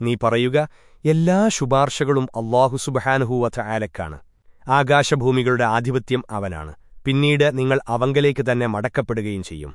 നീ പറയുക എല്ലാ ശുപാർശകളും അള്ളാഹു സുബഹാനുഹൂവറ്റ ആലക്കാണ് ആകാശഭൂമികളുടെ ആധിപത്യം അവനാണ്. പിന്നീട് നിങ്ങൾ അവങ്കലേക്ക് തന്നെ മടക്കപ്പെടുകയും ചെയ്യും.